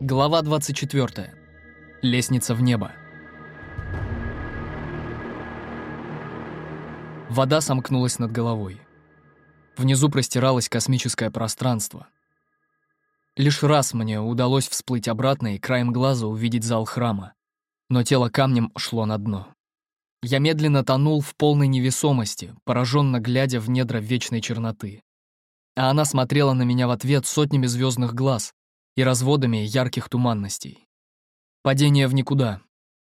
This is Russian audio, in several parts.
Глава 24. Лестница в небо. Вода сомкнулась над головой. Внизу простиралось космическое пространство. Лишь раз мне удалось всплыть обратно и краем глаза увидеть зал храма, но тело камнем шло на дно. Я медленно тонул в полной невесомости, пораженно глядя в недра вечной черноты. А она смотрела на меня в ответ сотнями звездных глаз, и разводами ярких туманностей. Падение в никуда,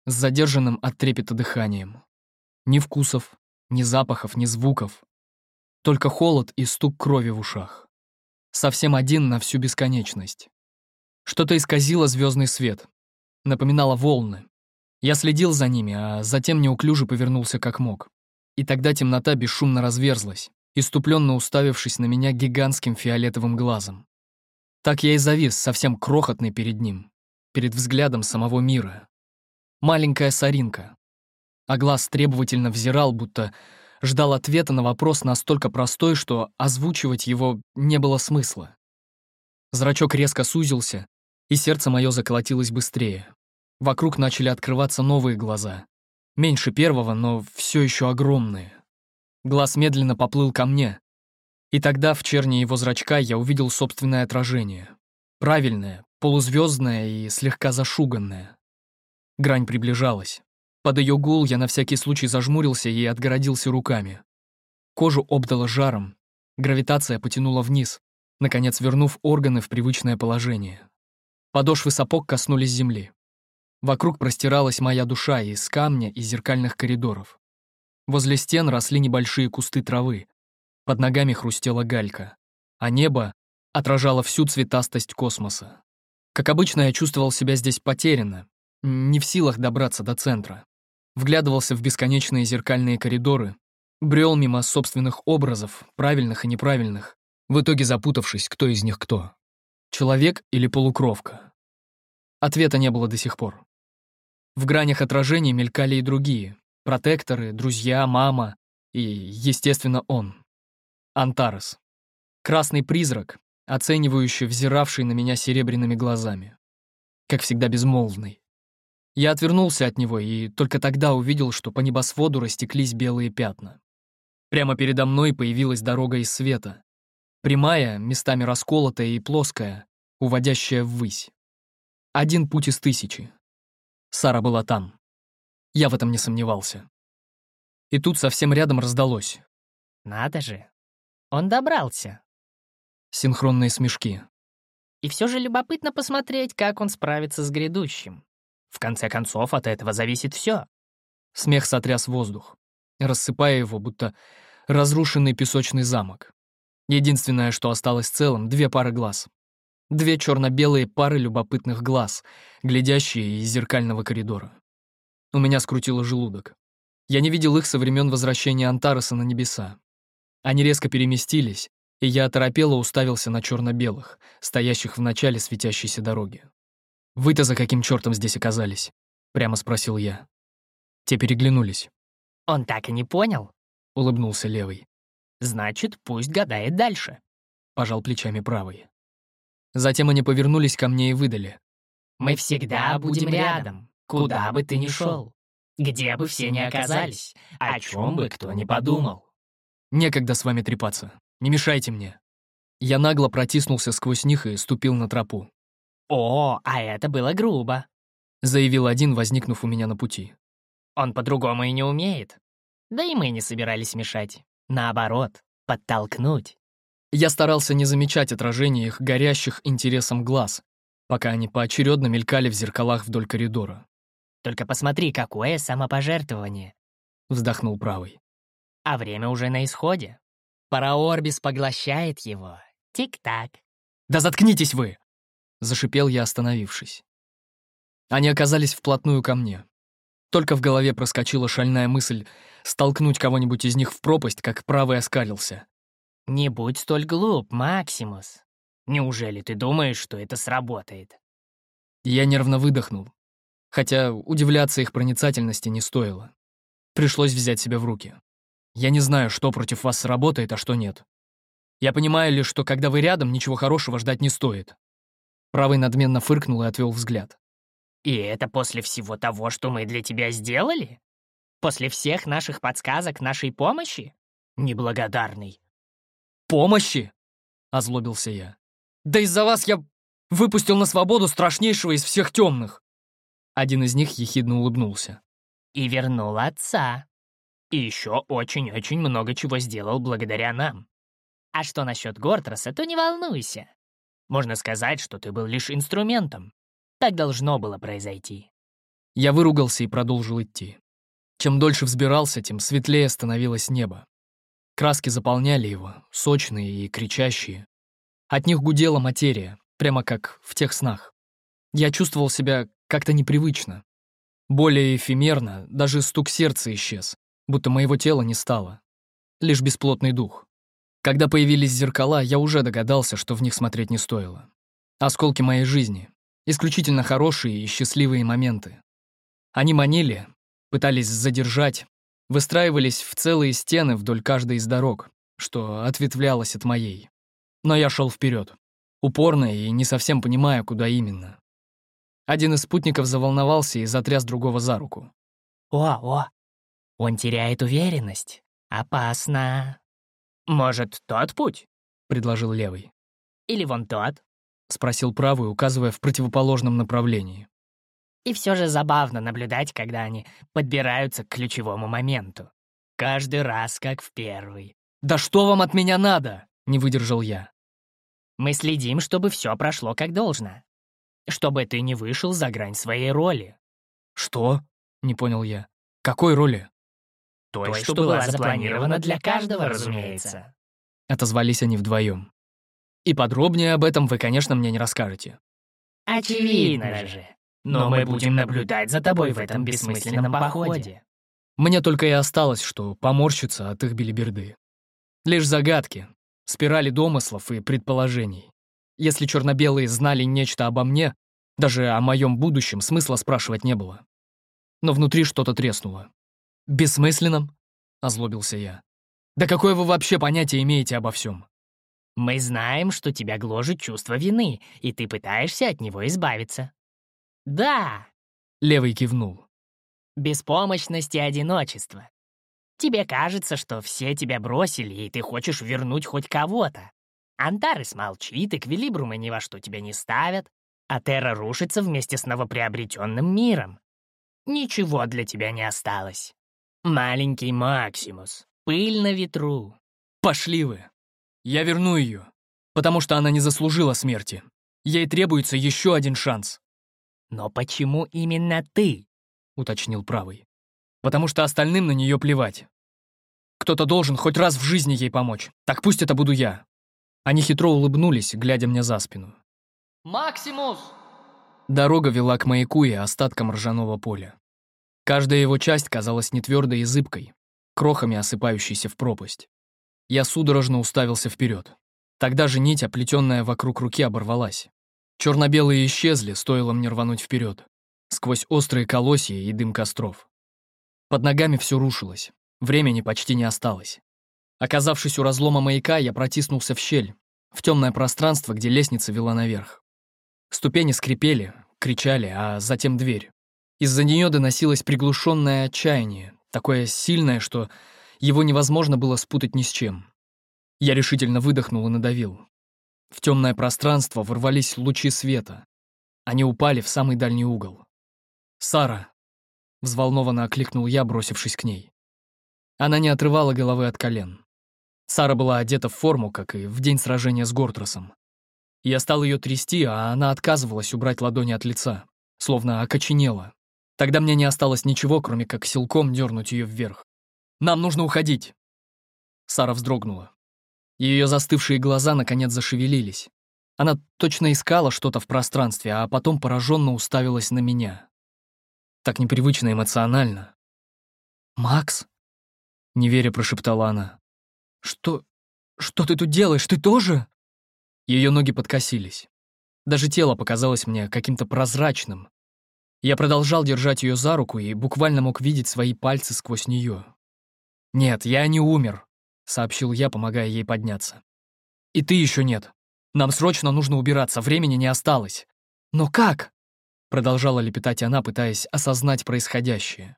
с задержанным от трепета дыханием. Ни вкусов, ни запахов, ни звуков. Только холод и стук крови в ушах. Совсем один на всю бесконечность. Что-то исказило звездный свет. Напоминало волны. Я следил за ними, а затем неуклюже повернулся как мог. И тогда темнота бесшумно разверзлась, иступленно уставившись на меня гигантским фиолетовым глазом. Так я и завис, совсем крохотный перед ним, перед взглядом самого мира. Маленькая соринка. А глаз требовательно взирал, будто ждал ответа на вопрос настолько простой, что озвучивать его не было смысла. Зрачок резко сузился, и сердце мое заколотилось быстрее. Вокруг начали открываться новые глаза. Меньше первого, но все еще огромные. Глаз медленно поплыл ко мне, и тогда в черне его зрачка я увидел собственное отражение. Правильное, полузвездное и слегка зашуганное. Грань приближалась. Под ее гул я на всякий случай зажмурился и отгородился руками. Кожу обдало жаром, гравитация потянула вниз, наконец вернув органы в привычное положение. Подошвы сапог коснулись земли. Вокруг простиралась моя душа из камня и зеркальных коридоров. Возле стен росли небольшие кусты травы, под ногами хрустела галька, а небо отражало всю цветастость космоса. Как обычно, я чувствовал себя здесь потерянно, не в силах добраться до центра. Вглядывался в бесконечные зеркальные коридоры, брел мимо собственных образов, правильных и неправильных, в итоге запутавшись, кто из них кто. Человек или полукровка? Ответа не было до сих пор. В гранях отражений мелькали и другие. Протекторы, друзья, мама и, естественно, он. Антарес. Красный призрак, оценивающий, взиравший на меня серебряными глазами. Как всегда безмолвный. Я отвернулся от него и только тогда увидел, что по небосводу растеклись белые пятна. Прямо передо мной появилась дорога из света. Прямая, местами расколотая и плоская, уводящая ввысь. Один путь из тысячи. Сара была там. Я в этом не сомневался. И тут совсем рядом раздалось. «Надо же, он добрался. Синхронные смешки. И все же любопытно посмотреть, как он справится с грядущим. В конце концов, от этого зависит все. Смех сотряс воздух, рассыпая его, будто разрушенный песочный замок. Единственное, что осталось целым — две пары глаз. Две черно-белые пары любопытных глаз, глядящие из зеркального коридора. У меня скрутило желудок. Я не видел их со времен возвращения Антареса на небеса. Они резко переместились, и я оторопело уставился на черно-белых, стоящих в начале светящейся дороги. «Вы-то за каким чертом здесь оказались?» — прямо спросил я. Те переглянулись. «Он так и не понял?» — улыбнулся левый. «Значит, пусть гадает дальше», — пожал плечами правый. Затем они повернулись ко мне и выдали. «Мы всегда будем рядом, куда бы ты ни шел, где бы все ни оказались, о чем бы кто ни подумал». Некогда с вами трепаться. Не мешайте мне». Я нагло протиснулся сквозь них и ступил на тропу. «О, а это было грубо», — заявил один, возникнув у меня на пути. «Он по-другому и не умеет. Да и мы не собирались мешать. Наоборот, подтолкнуть». Я старался не замечать отражения их горящих интересом глаз, пока они поочередно мелькали в зеркалах вдоль коридора. «Только посмотри, какое самопожертвование!» — вздохнул правый а время уже на исходе. Параорбис поглощает его. Тик-так. «Да заткнитесь вы!» — зашипел я, остановившись. Они оказались вплотную ко мне. Только в голове проскочила шальная мысль столкнуть кого-нибудь из них в пропасть, как правый оскалился. «Не будь столь глуп, Максимус. Неужели ты думаешь, что это сработает?» Я нервно выдохнул, хотя удивляться их проницательности не стоило. Пришлось взять себя в руки. Я не знаю, что против вас сработает, а что нет. Я понимаю лишь, что когда вы рядом, ничего хорошего ждать не стоит. Правый надменно фыркнул и отвел взгляд. «И это после всего того, что мы для тебя сделали? После всех наших подсказок, нашей помощи? Неблагодарный». «Помощи?» — озлобился я. «Да из-за вас я выпустил на свободу страшнейшего из всех темных!» Один из них ехидно улыбнулся. «И вернул отца. И еще очень-очень много чего сделал благодаря нам. А что насчет Гортроса, то не волнуйся. Можно сказать, что ты был лишь инструментом. Так должно было произойти». Я выругался и продолжил идти. Чем дольше взбирался, тем светлее становилось небо. Краски заполняли его, сочные и кричащие. От них гудела материя, прямо как в тех снах. Я чувствовал себя как-то непривычно. Более эфемерно, даже стук сердца исчез, будто моего тела не стало. Лишь бесплотный дух. Когда появились зеркала, я уже догадался, что в них смотреть не стоило. Осколки моей жизни. Исключительно хорошие и счастливые моменты. Они манили, пытались задержать, выстраивались в целые стены вдоль каждой из дорог, что ответвлялось от моей. Но я шел вперед, упорно и не совсем понимая, куда именно. Один из спутников заволновался и затряс другого за руку. «О, о, он теряет уверенность. Опасно. Может, тот путь?» — предложил левый. «Или вон тот?» — спросил правый, указывая в противоположном направлении. И все же забавно наблюдать, когда они подбираются к ключевому моменту. Каждый раз, как в первый. «Да что вам от меня надо?» — не выдержал я. «Мы следим, чтобы все прошло как должно. Чтобы ты не вышел за грань своей роли». «Что?» — не понял я. «Какой роли?» «Той, что, что была запланирована для каждого, разумеется». Отозвались они вдвоем. «И подробнее об этом вы, конечно, мне не расскажете». «Очевидно же», но мы будем наблюдать за тобой в этом бессмысленном походе. Мне только и осталось, что поморщиться от их белиберды. Лишь загадки, спирали домыслов и предположений. Если черно-белые знали нечто обо мне, даже о моем будущем смысла спрашивать не было. Но внутри что-то треснуло. «Бессмысленным?» — озлобился я. «Да какое вы вообще понятие имеете обо всем? «Мы знаем, что тебя гложет чувство вины, и ты пытаешься от него избавиться. «Да!» — Левый кивнул. «Беспомощность и одиночество. Тебе кажется, что все тебя бросили, и ты хочешь вернуть хоть кого-то. Антарес молчит, и Квилибрумы ни во что тебя не ставят, а Терра рушится вместе с новоприобретенным миром. Ничего для тебя не осталось. Маленький Максимус, пыль на ветру. Пошли вы. Я верну ее, потому что она не заслужила смерти. Ей требуется еще один шанс. «Но почему именно ты?» — уточнил правый. «Потому что остальным на нее плевать. Кто-то должен хоть раз в жизни ей помочь. Так пусть это буду я». Они хитро улыбнулись, глядя мне за спину. «Максимус!» Дорога вела к маяку и остаткам ржаного поля. Каждая его часть казалась нетвердой и зыбкой, крохами осыпающейся в пропасть. Я судорожно уставился вперед. Тогда же нить, оплетенная вокруг руки, оборвалась. Черно-белые исчезли, стоило мне рвануть вперед, сквозь острые колосья и дым костров. Под ногами все рушилось, времени почти не осталось. Оказавшись у разлома маяка, я протиснулся в щель, в темное пространство, где лестница вела наверх. Ступени скрипели, кричали, а затем дверь. Из-за нее доносилось приглушенное отчаяние, такое сильное, что его невозможно было спутать ни с чем. Я решительно выдохнул и надавил. В темное пространство ворвались лучи света. Они упали в самый дальний угол. «Сара!» — взволнованно окликнул я, бросившись к ней. Она не отрывала головы от колен. Сара была одета в форму, как и в день сражения с Гортросом. Я стал ее трясти, а она отказывалась убрать ладони от лица, словно окоченела. Тогда мне не осталось ничего, кроме как силком дернуть ее вверх. «Нам нужно уходить!» Сара вздрогнула. Ее застывшие глаза наконец зашевелились. Она точно искала что-то в пространстве, а потом пораженно уставилась на меня. Так непривычно эмоционально. «Макс?» — неверя прошептала она. «Что... что ты тут делаешь? Ты тоже?» Ее ноги подкосились. Даже тело показалось мне каким-то прозрачным. Я продолжал держать ее за руку и буквально мог видеть свои пальцы сквозь нее. «Нет, я не умер», сообщил я, помогая ей подняться. «И ты еще нет. Нам срочно нужно убираться, времени не осталось. Но как? Продолжала лепетать она, пытаясь осознать происходящее.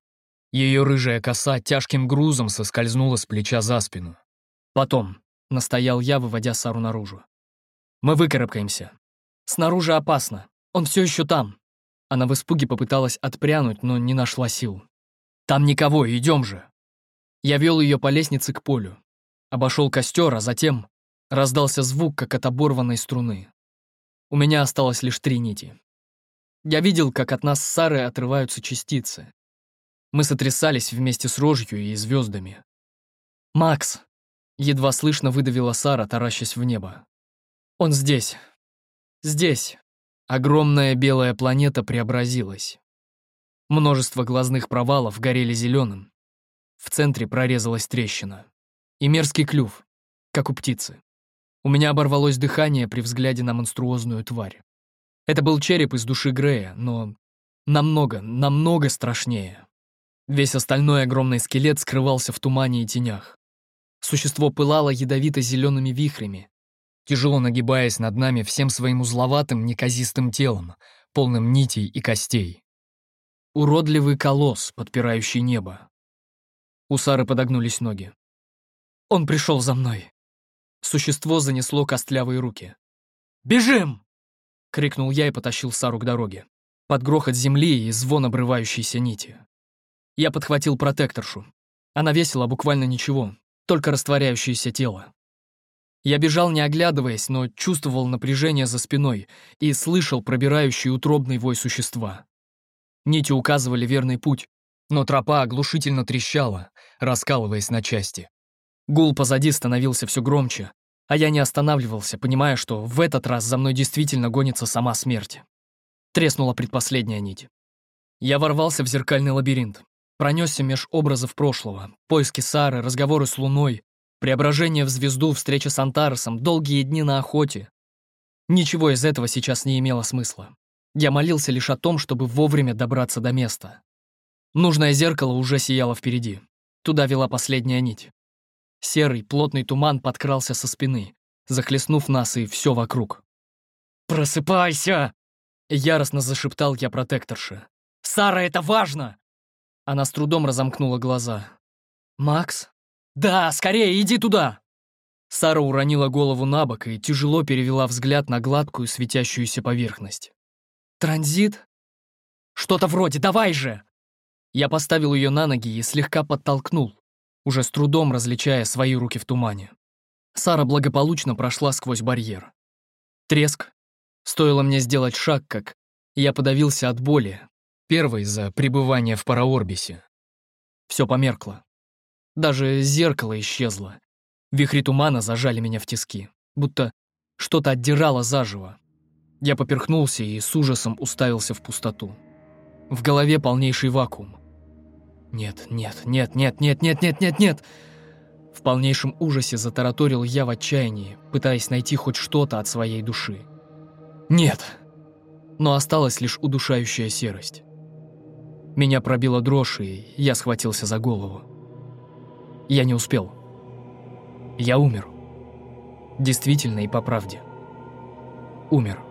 Ее рыжая коса тяжким грузом соскользнула с плеча за спину. Потом, настоял я, выводя Сару наружу. Мы выкарабкаемся. Снаружи опасно. Он все еще там. Она в испуге попыталась отпрянуть, но не нашла сил. Там никого, идем же. Я вел ее по лестнице к полю. Обошел костер, а затем раздался звук, как от оборванной струны. У меня осталось лишь три нити. Я видел, как от нас с Сарой отрываются частицы. Мы сотрясались вместе с рожью и звездами. «Макс!» — едва слышно выдавила Сара, таращась в небо. «Он здесь. Здесь». Огромная белая планета преобразилась. Множество глазных провалов горели зеленым. В центре прорезалась трещина. И мерзкий клюв, как у птицы. У меня оборвалось дыхание при взгляде на монструозную тварь. Это был череп из души Грея, но намного, намного страшнее. Весь остальной огромный скелет скрывался в тумане и тенях. Существо пылало ядовито-зелеными вихрями, тяжело нагибаясь над нами всем своим узловатым, неказистым телом, полным нитей и костей. Уродливый колосс, подпирающий небо. У Сары подогнулись ноги. Он пришел за мной. Существо занесло костлявые руки. «Бежим!» — крикнул я и потащил Сару к дороге. Под грохот земли и звон обрывающейся нити. Я подхватил протекторшу. Она весила буквально ничего, только растворяющееся тело. Я бежал, не оглядываясь, но чувствовал напряжение за спиной и слышал пробирающий утробный вой существа. Нити указывали верный путь, но тропа оглушительно трещала, раскалываясь на части. Гул позади становился все громче, а я не останавливался, понимая, что в этот раз за мной действительно гонится сама смерть. Треснула предпоследняя нить. Я ворвался в зеркальный лабиринт, пронесся меж образов прошлого, поиски Сары, разговоры с Луной, преображение в звезду, встреча с Антаресом, долгие дни на охоте. Ничего из этого сейчас не имело смысла. Я молился лишь о том, чтобы вовремя добраться до места. Нужное зеркало уже сияло впереди. Туда вела последняя нить. Серый, плотный туман подкрался со спины, захлестнув нас и все вокруг. «Просыпайся!» Яростно зашептал я протекторше. «Сара, это важно!» Она с трудом разомкнула глаза. «Макс?» «Да, скорее, иди туда!» Сара уронила голову на бок и тяжело перевела взгляд на гладкую светящуюся поверхность. «Транзит?» «Что-то вроде, давай же!» Я поставил ее на ноги и слегка подтолкнул уже с трудом различая свои руки в тумане. Сара благополучно прошла сквозь барьер. Треск. Стоило мне сделать шаг, как я подавился от боли, первой за пребывание в параорбисе. Все померкло. Даже зеркало исчезло. Вихри тумана зажали меня в тиски, будто что-то отдирало заживо. Я поперхнулся и с ужасом уставился в пустоту. В голове полнейший вакуум. Нет, нет, нет, нет, нет, нет, нет, нет, нет. В полнейшем ужасе затараторил я в отчаянии, пытаясь найти хоть что-то от своей души. Нет. Но осталась лишь удушающая серость. Меня пробила дрожь, и я схватился за голову. Я не успел. Я умер. Действительно и по правде. Умер.